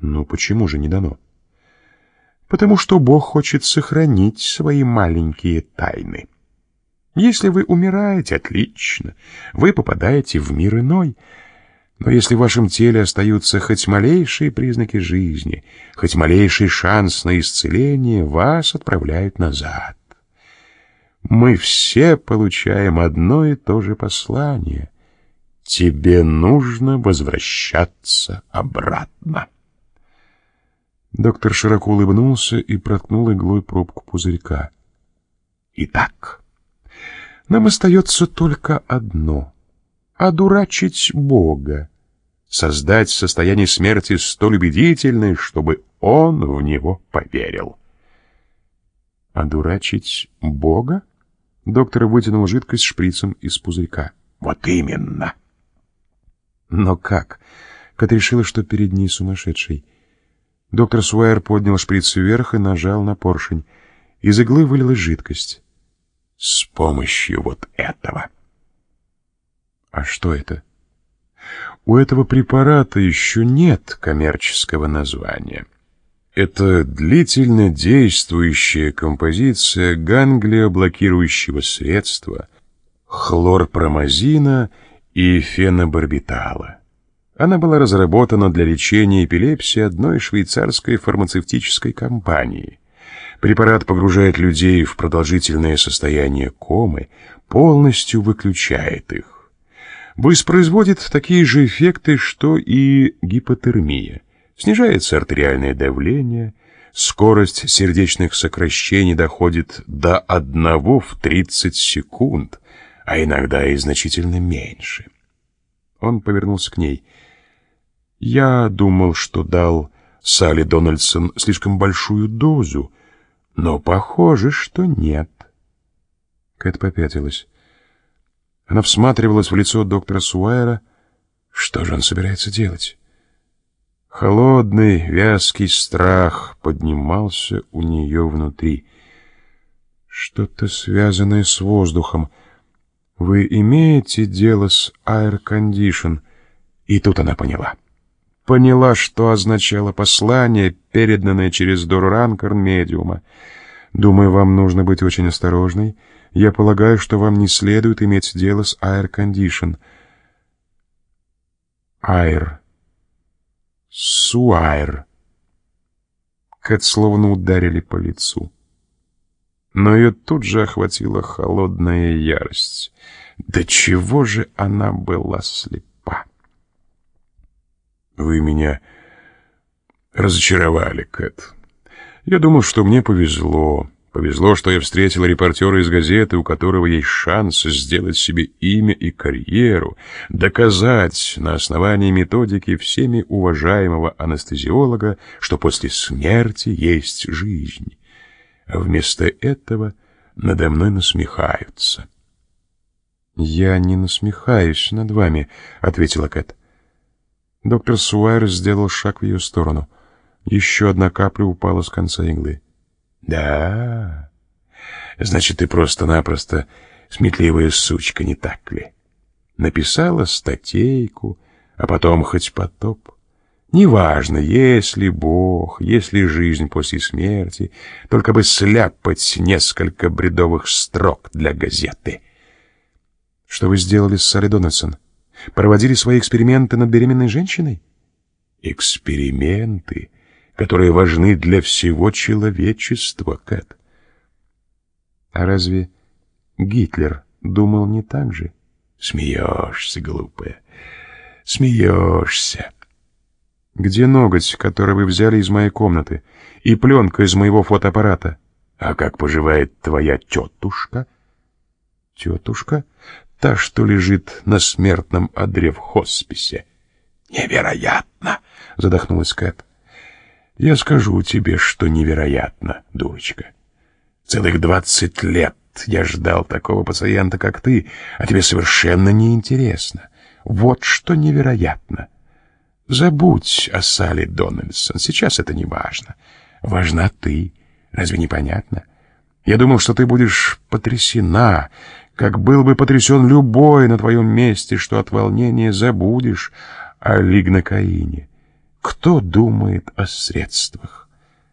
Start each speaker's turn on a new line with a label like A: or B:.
A: Ну почему же не дано? Потому что Бог хочет сохранить свои маленькие тайны. Если вы умираете, отлично, вы попадаете в мир иной. Но если в вашем теле остаются хоть малейшие признаки жизни, хоть малейший шанс на исцеление, вас отправляют назад. Мы все получаем одно и то же послание. Тебе нужно возвращаться обратно. Доктор широко улыбнулся и проткнул иглой пробку пузырька. Итак, нам остается только одно — одурачить Бога, создать состояние смерти столь убедительное, чтобы он в него поверил. Одурачить Бога? Доктор вытянул жидкость шприцем из пузырька. Вот именно. Но как? Кат решила, что перед ней сумасшедший. Доктор Суайер поднял шприц вверх и нажал на поршень. Из иглы вылилась жидкость. С помощью вот этого. А что это? У этого препарата еще нет коммерческого названия. Это длительно действующая композиция ганглиоблокирующего средства, хлорпромазина и фенобарбитала. Она была разработана для лечения эпилепсии одной швейцарской фармацевтической компании. Препарат погружает людей в продолжительное состояние комы, полностью выключает их. Воспроизводит такие же эффекты, что и гипотермия. Снижается артериальное давление, скорость сердечных сокращений доходит до 1 в 30 секунд, а иногда и значительно меньше. Он повернулся к ней – я думал, что дал Салли Дональдсон слишком большую дозу, но похоже, что нет. Кэт попятилась. Она всматривалась в лицо доктора Суайера. Что же он собирается делать? Холодный, вязкий страх поднимался у нее внутри. Что-то связанное с воздухом. Вы имеете дело с Condition? И тут она поняла поняла, что означало послание, переданное через Дорранкорн медиума. Думаю, вам нужно быть очень осторожной. Я полагаю, что вам не следует иметь дело с Air Condition. Air. Суайр. Кэт словно ударили по лицу. Но ее тут же охватила холодная ярость. Да чего же она была слепа? Вы меня разочаровали, Кэт. Я думал, что мне повезло. Повезло, что я встретил репортера из газеты, у которого есть шанс сделать себе имя и карьеру, доказать на основании методики всеми уважаемого анестезиолога, что после смерти есть жизнь. А вместо этого надо мной насмехаются. «Я не насмехаюсь над вами», — ответила Кэт. Доктор Суайер сделал шаг в ее сторону. Еще одна капля упала с конца иглы. «Да, значит, ты просто-напросто сметливая сучка, не так ли? Написала статейку, а потом хоть потоп. Неважно, есть ли Бог, есть ли жизнь после смерти, только бы сляпать несколько бредовых строк для газеты». «Что вы сделали с Салли Дональдсон?» Проводили свои эксперименты над беременной женщиной? Эксперименты, которые важны для всего человечества, Кэт. А разве Гитлер думал не так же? Смеешься, глупая, смеешься. Где ноготь, который вы взяли из моей комнаты, и пленка из моего фотоаппарата? А как поживает твоя тетушка? Тетушка? Та, что лежит на смертном одре в хосписе. «Невероятно!» — задохнулась Кэт. «Я скажу тебе, что невероятно, дурочка. Целых двадцать лет я ждал такого пациента, как ты, а тебе совершенно неинтересно. Вот что невероятно. Забудь о Салли Дональдсон, сейчас это не важно. Важна ты, разве не понятно? Я думал, что ты будешь потрясена, как был бы потрясен любой на твоем месте, что от волнения забудешь о лигнокаине. кто думает о средствах.